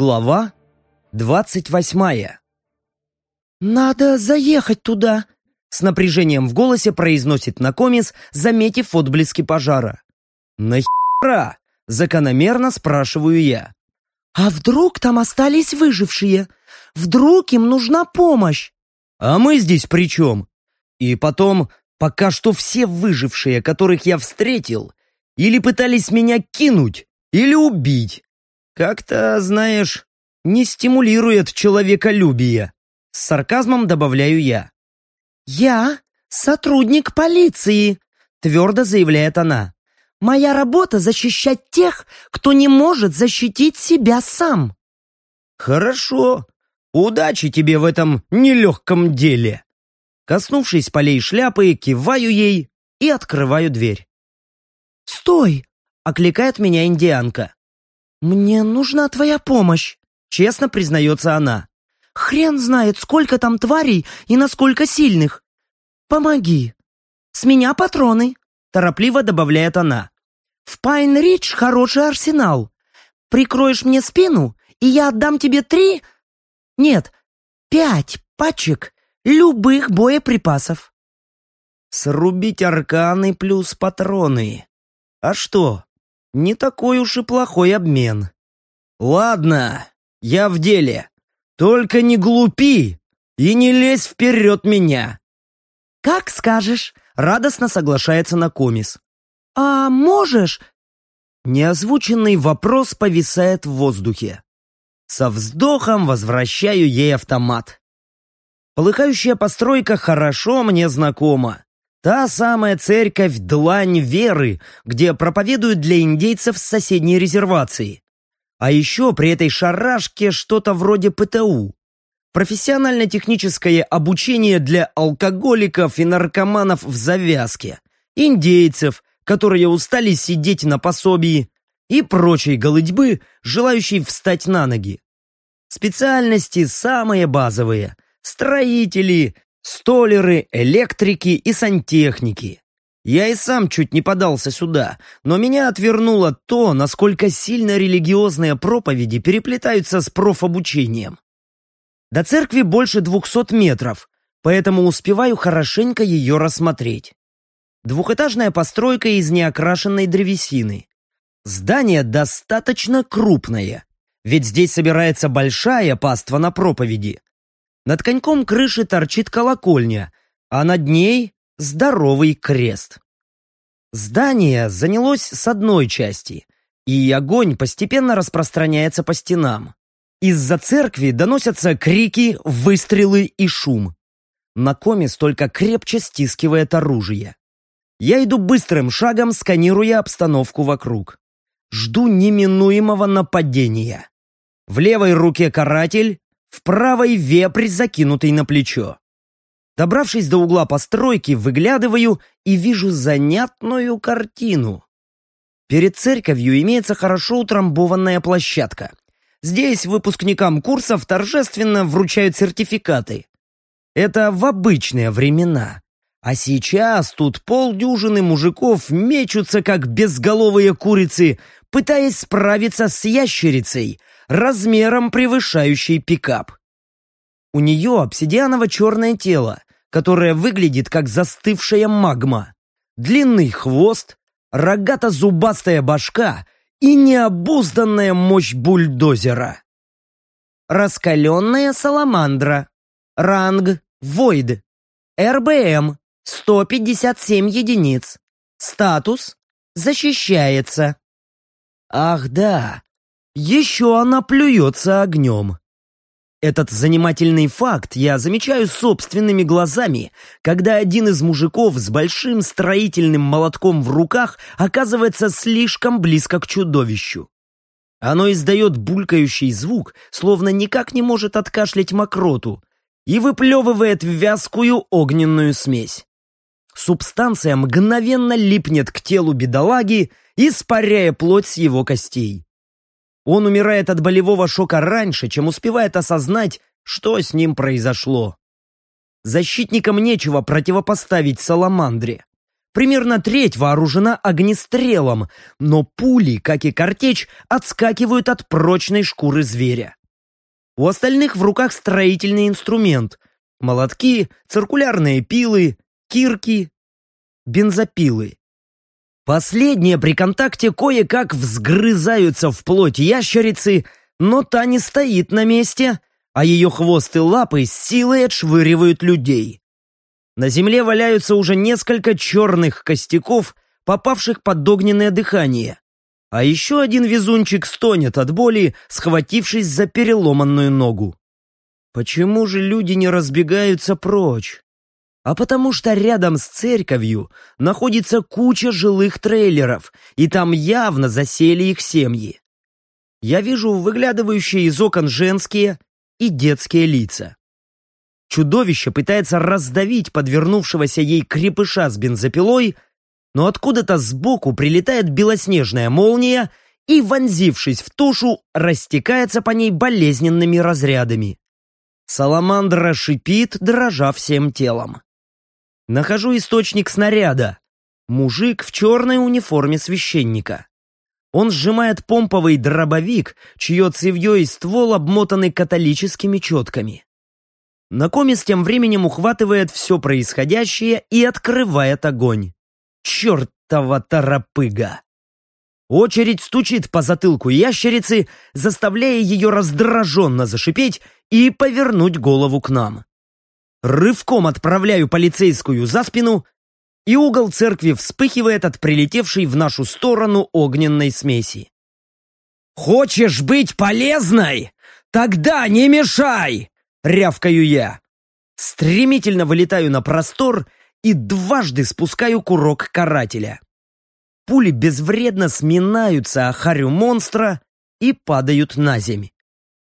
Глава двадцать восьмая «Надо заехать туда», — с напряжением в голосе произносит Накомис, заметив отблески пожара. «Нахера?» — закономерно спрашиваю я. «А вдруг там остались выжившие? Вдруг им нужна помощь?» «А мы здесь при чем? И потом, пока что все выжившие, которых я встретил, или пытались меня кинуть, или убить. Как-то, знаешь, не стимулирует человеколюбие. С сарказмом добавляю я. «Я сотрудник полиции», — твердо заявляет она. «Моя работа — защищать тех, кто не может защитить себя сам». «Хорошо. Удачи тебе в этом нелегком деле». Коснувшись полей шляпы, киваю ей и открываю дверь. «Стой!» — окликает меня индианка. «Мне нужна твоя помощь», — честно признается она. «Хрен знает, сколько там тварей и насколько сильных. Помоги. С меня патроны», — торопливо добавляет она. «В Пайн-Ридж хороший арсенал. Прикроешь мне спину, и я отдам тебе три... Нет, пять пачек любых боеприпасов». «Срубить арканы плюс патроны. А что, не такой уж и плохой обмен. Ладно, я в деле. Только не глупи и не лезь вперед меня. Как скажешь, радостно соглашается Накомис. А можешь? Неозвученный вопрос повисает в воздухе. Со вздохом возвращаю ей автомат. Полыхающая постройка хорошо мне знакома. Та самая церковь Длань Веры, где проповедуют для индейцев с соседней резервации. А еще при этой шарашке что-то вроде ПТУ. Профессионально-техническое обучение для алкоголиков и наркоманов в завязке, индейцев, которые устали сидеть на пособии, и прочей голытьбы, желающей встать на ноги. Специальности самые базовые – строители, Столеры, электрики и сантехники. Я и сам чуть не подался сюда, но меня отвернуло то, насколько сильно религиозные проповеди переплетаются с профобучением. До церкви больше двухсот метров, поэтому успеваю хорошенько ее рассмотреть. Двухэтажная постройка из неокрашенной древесины. Здание достаточно крупное, ведь здесь собирается большая паства на проповеди, над коньком крыши торчит колокольня, а над ней здоровый крест. Здание занялось с одной части, и огонь постепенно распространяется по стенам. Из-за церкви доносятся крики, выстрелы и шум. Накомис только крепче стискивает оружие. Я иду быстрым шагом, сканируя обстановку вокруг. Жду неминуемого нападения. В левой руке каратель, в правой вепрь, закинутый на плечо. Добравшись до угла постройки, выглядываю и вижу занятную картину. Перед церковью имеется хорошо утрамбованная площадка. Здесь выпускникам курсов торжественно вручают сертификаты. Это в обычные времена. А сейчас тут полдюжины мужиков мечутся, как безголовые курицы, пытаясь справиться с ящерицей, размером превышающий пикап. У нее обсидианово-черное тело, которое выглядит как застывшая магма, длинный хвост, рогато-зубастая башка и необузданная мощь бульдозера. Раскаленная саламандра. Ранг Войд. РБМ 157 единиц. Статус защищается. Ах да, еще она плюется огнем. Этот занимательный факт я замечаю собственными глазами, когда один из мужиков с большим строительным молотком в руках оказывается слишком близко к чудовищу. Оно издает булькающий звук, словно никак не может откашлять мокроту, и выплевывает вязкую огненную смесь. Субстанция мгновенно липнет к телу бедолаги, испаряя плоть с его костей. Он умирает от болевого шока раньше, чем успевает осознать, что с ним произошло. Защитникам нечего противопоставить Саламандре. Примерно треть вооружена огнестрелом, но пули, как и картечь, отскакивают от прочной шкуры зверя. У остальных в руках строительный инструмент. Молотки, циркулярные пилы, кирки, бензопилы. Последние при контакте кое-как взгрызаются в плоть ящерицы, но та не стоит на месте, а ее хвост и лапы с силой отшвыривают людей. На земле валяются уже несколько черных костяков, попавших под огненное дыхание. А еще один везунчик стонет от боли, схватившись за переломанную ногу. Почему же люди не разбегаются прочь? А потому что рядом с церковью находится куча жилых трейлеров, и там явно засели их семьи. Я вижу выглядывающие из окон женские и детские лица. Чудовище пытается раздавить подвернувшегося ей крепыша с бензопилой, но откуда-то сбоку прилетает белоснежная молния и, вонзившись в тушу, растекается по ней болезненными разрядами. Саламандра шипит, дрожа всем телом. Нахожу источник снаряда. Мужик в черной униформе священника. Он сжимает помповый дробовик, чье цевье и ствол обмотаны католическими четками. Накомис тем временем ухватывает все происходящее и открывает огонь. Чертова торопыга! Очередь стучит по затылку ящерицы, заставляя ее раздраженно зашипеть и повернуть голову к нам. Рывком отправляю полицейскую за спину, и угол церкви вспыхивает от прилетевшей в нашу сторону огненной смеси. «Хочешь быть полезной? Тогда не мешай!» — рявкаю я. Стремительно вылетаю на простор и дважды спускаю курок карателя. Пули безвредно сминаются о харю монстра и падают на земь.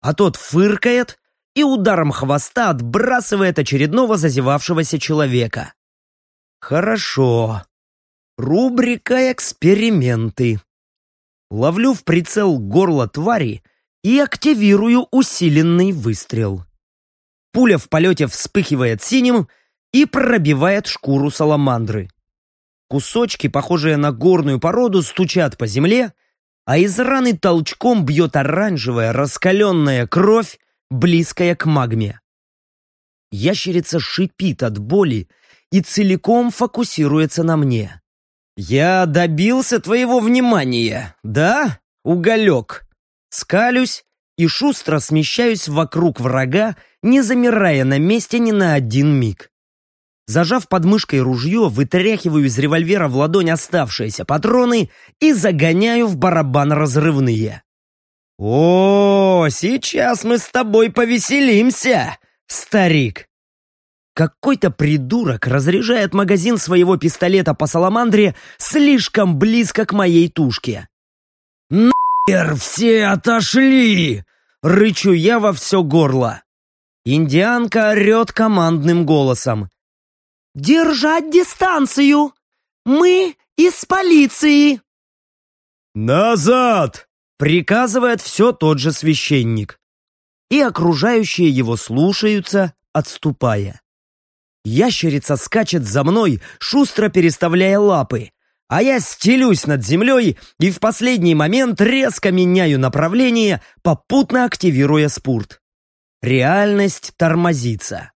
А тот фыркает и ударом хвоста отбрасывает очередного зазевавшегося человека. Хорошо. Рубрика «Эксперименты». Ловлю в прицел горло твари и активирую усиленный выстрел. Пуля в полете вспыхивает синим и пробивает шкуру саламандры. Кусочки, похожие на горную породу, стучат по земле, а из раны толчком бьет оранжевая раскаленная кровь, близкая к магме. Ящерица шипит от боли и целиком фокусируется на мне. «Я добился твоего внимания, да, уголек?» Скалюсь и шустро смещаюсь вокруг врага, не замирая на месте ни на один миг. Зажав под мышкой ружье, вытряхиваю из револьвера в ладонь оставшиеся патроны и загоняю в барабан разрывные. «О, сейчас мы с тобой повеселимся, старик!» Какой-то придурок разряжает магазин своего пистолета по саламандре слишком близко к моей тушке. «Нахер все отошли!» — рычу я во все горло. Индианка орет командным голосом. «Держать дистанцию! Мы из полиции!» «Назад!» — приказывает все тот же священник. И окружающие его слушаются, отступая. Ящерица скачет за мной, шустро переставляя лапы, а я стелюсь над землей и в последний момент резко меняю направление, попутно активируя спурт. Реальность тормозится.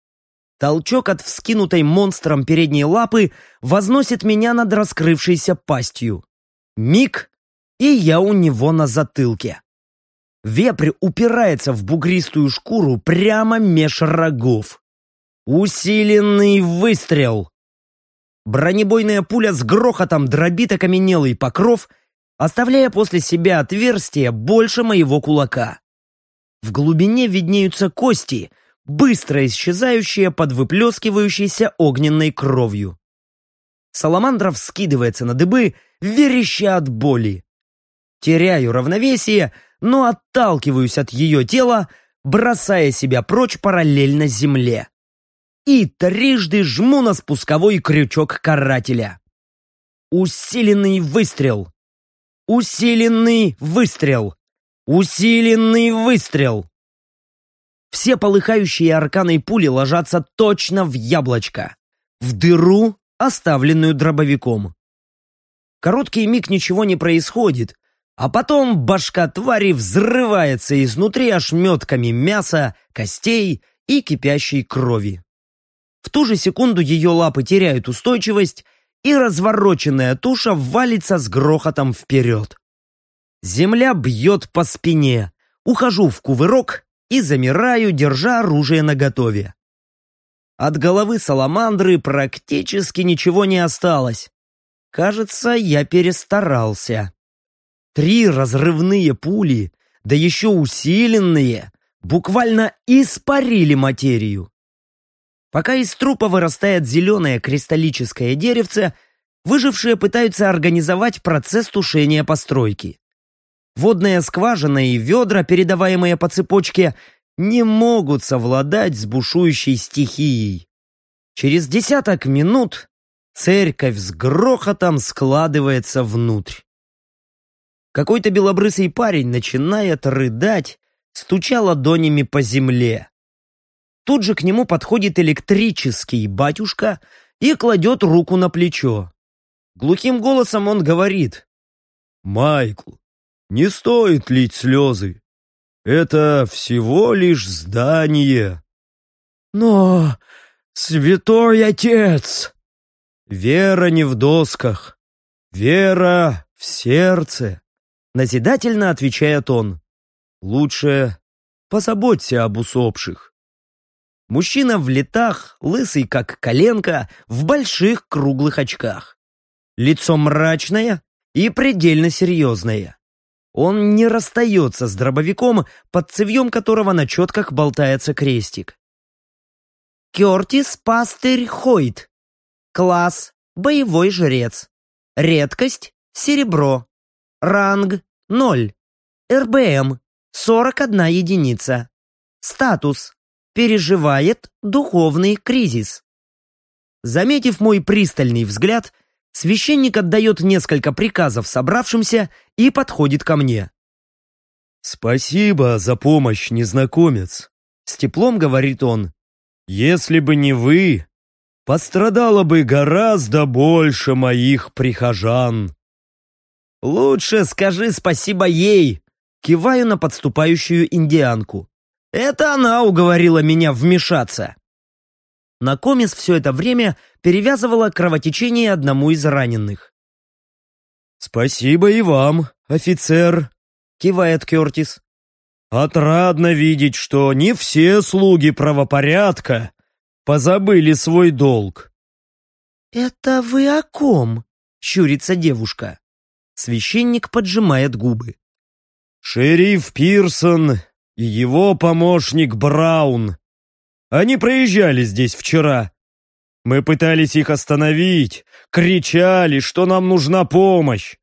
Толчок от вскинутой монстром передней лапы возносит меня над раскрывшейся пастью. Миг, и я у него на затылке. Вепрь упирается в бугристую шкуру прямо меж рогов. Усиленный выстрел! Бронебойная пуля с грохотом дробит окаменелый покров, оставляя после себя отверстие больше моего кулака. В глубине виднеются кости, быстро исчезающие под выплескивающейся огненной кровью. Саламандров скидывается на дыбы, вереща от боли. Теряю равновесие, но отталкиваюсь от ее тела, бросая себя прочь параллельно земле. И трижды жму на спусковой крючок карателя. Усиленный выстрел. Усиленный выстрел. Усиленный выстрел. Все полыхающие арканой пули ложатся точно в яблочко. В дыру оставленную дробовиком. Короткий миг ничего не происходит, а потом башка твари взрывается изнутри ошметками мяса, костей и кипящей крови. В ту же секунду ее лапы теряют устойчивость, и развороченная туша валится с грохотом вперед. Земля бьет по спине, ухожу в кувырок и замираю, держа оружие наготове. От головы саламандры практически ничего не осталось. Кажется, я перестарался. Три разрывные пули, да еще усиленные, буквально испарили материю. Пока из трупа вырастает зеленое кристаллическое деревце, выжившие пытаются организовать процесс тушения постройки. Водная скважина и ведра, передаваемые по цепочке, не могут совладать с бушующей стихией. Через десяток минут церковь с грохотом складывается внутрь. Какой-то белобрысый парень начинает рыдать, стуча ладонями по земле. Тут же к нему подходит электрический батюшка и кладет руку на плечо. Глухим голосом он говорит. «Майкл, не стоит лить слезы. Это всего лишь здание». «Но, святой отец!» «Вера не в досках, вера в сердце», — назидательно отвечает он. «Лучше позаботься об усопших». Мужчина в летах, лысый как коленка, в больших круглых очках. Лицо мрачное и предельно серьезное. Он не расстается с дробовиком, под цевьем которого на четках болтается крестик. Кертис Пастырь Хойт. Класс Боевой жрец. Редкость Серебро. Ранг 0. РБМ 41 единица. Статус переживает духовный кризис. Заметив мой пристальный взгляд, священник отдает несколько приказов собравшимся и подходит ко мне. «Спасибо за помощь, незнакомец», — с теплом говорит он. «Если бы не вы, пострадало бы гораздо больше моих прихожан». «Лучше скажи спасибо ей», — киваю на подступающую индианку. Это она уговорила меня вмешаться. Накомис все это время перевязывала кровотечение одному из раненых. «Спасибо и вам, офицер», — кивает Кертис. «Отрадно видеть, что не все слуги правопорядка позабыли свой долг». «Это вы о ком?» — щурится девушка. Священник поджимает губы. «Шериф Пирсон и его помощник Браун. Они проезжали здесь вчера. Мы пытались их остановить, кричали, что нам нужна помощь.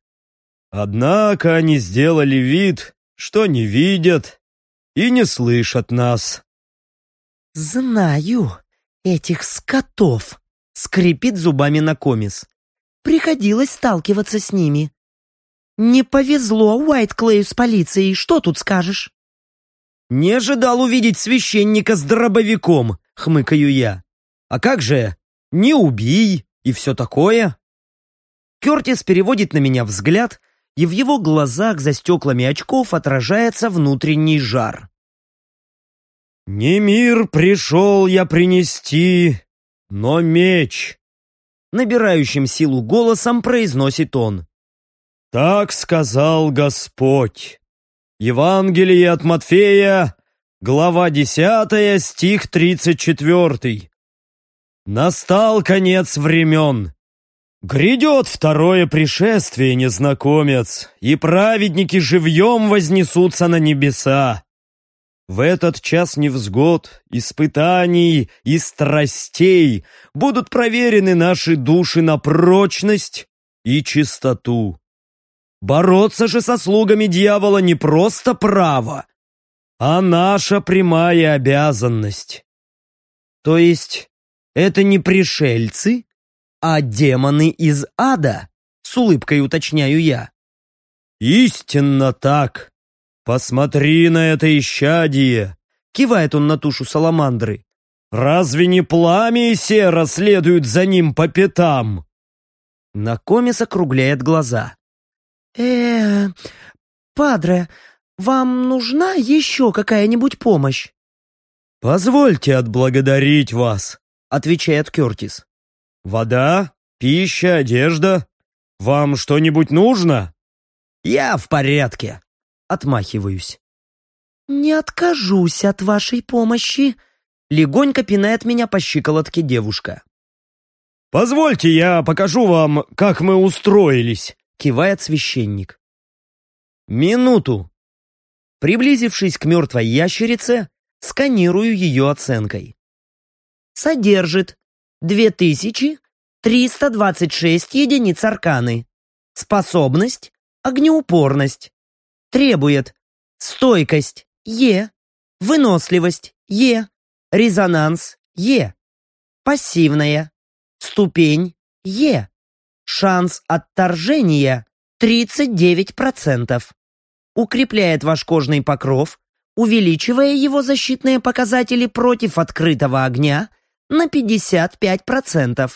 Однако они сделали вид, что не видят и не слышат нас. «Знаю этих скотов», — скрипит зубами Накомис. «Приходилось сталкиваться с ними. Не повезло Уайтклею с полицией, что тут скажешь?» «Не ожидал увидеть священника с дробовиком», — хмыкаю я. «А как же? Не убий и все такое?» Кертис переводит на меня взгляд, и в его глазах за стеклами очков отражается внутренний жар. «Не мир пришел я принести, но меч», — набирающим силу голосом произносит он. «Так сказал Господь». Евангелие от Матфея, глава 10, стих 34. Настал конец времен. Грядет второе пришествие, незнакомец, и праведники живьем вознесутся на небеса. В этот час невзгод, испытаний и страстей будут проверены наши души на прочность и чистоту. Бороться же со слугами дьявола не просто право, а наша прямая обязанность. То есть это не пришельцы, а демоны из ада, с улыбкой уточняю я. Истинно так. Посмотри на это исчадие, кивает он на тушу саламандры. Разве не пламя и сера следуют за ним по пятам?» Накомис округляет глаза. Э падре, вам нужна еще какая-нибудь помощь?» «Позвольте отблагодарить вас», — отвечает Кертис. «Вода, пища, одежда. Вам что-нибудь нужно?» «Я в порядке», — отмахиваюсь. «Не откажусь от вашей помощи», — легонько пинает меня по щиколотке девушка. «Позвольте, я покажу вам, как мы устроились», — кивает священник. «Минуту». Приблизившись к мертвой ящерице, сканирую ее оценкой. Содержит 2326 единиц арканы. Способность – огнеупорность. Требует стойкость – Е, выносливость – Е, резонанс – Е, пассивная, ступень – Е, шанс отторжения – 39%. Укрепляет ваш кожный покров, увеличивая его защитные показатели против открытого огня на 55%.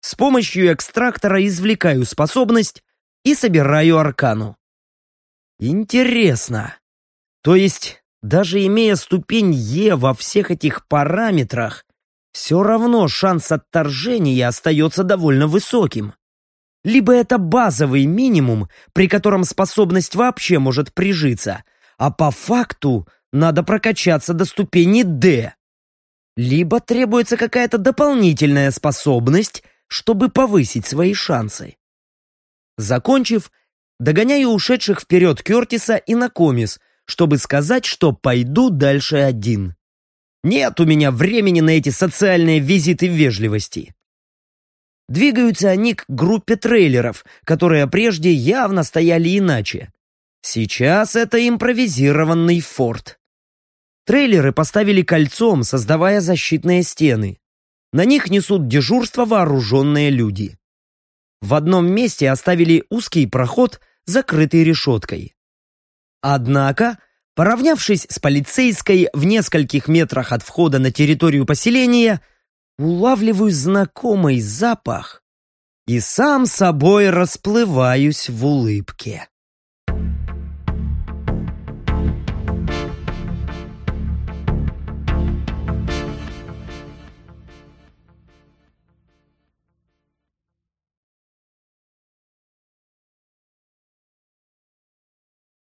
С помощью экстрактора извлекаю способность и собираю аркану. Интересно. То есть, даже имея ступень Е во всех этих параметрах, все равно шанс отторжения остается довольно высоким. Либо это базовый минимум, при котором способность вообще может прижиться, а по факту надо прокачаться до ступени D. Либо требуется какая-то дополнительная способность, чтобы повысить свои шансы. Закончив, догоняю ушедших вперед Кертиса и Накомис, чтобы сказать, что пойду дальше один. Нет у меня времени на эти социальные визиты вежливости. Двигаются они к группе трейлеров, которые прежде явно стояли иначе. Сейчас это импровизированный форт. Трейлеры поставили кольцом, создавая защитные стены. На них несут дежурство вооруженные люди. В одном месте оставили узкий проход, закрытый решеткой. Однако, поравнявшись с полицейской в нескольких метрах от входа на территорию поселения, улавливаю знакомый запах и сам собой расплываюсь в улыбке.